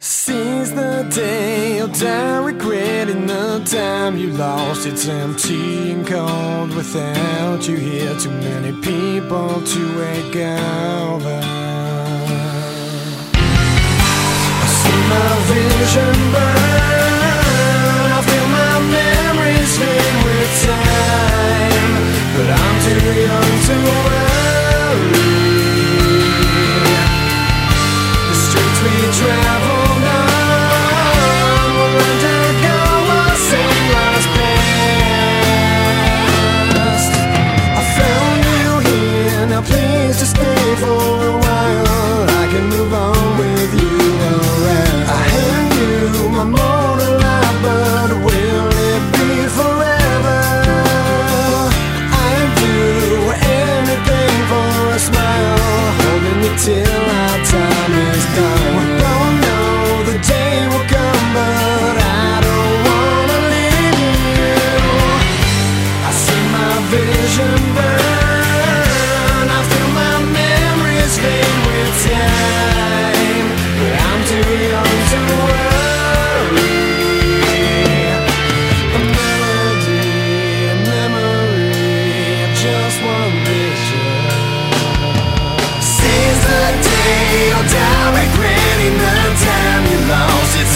Since the day you died, regretting the time you lost, it's empty and cold without you here. Too many people to wake up. I see my vision burn.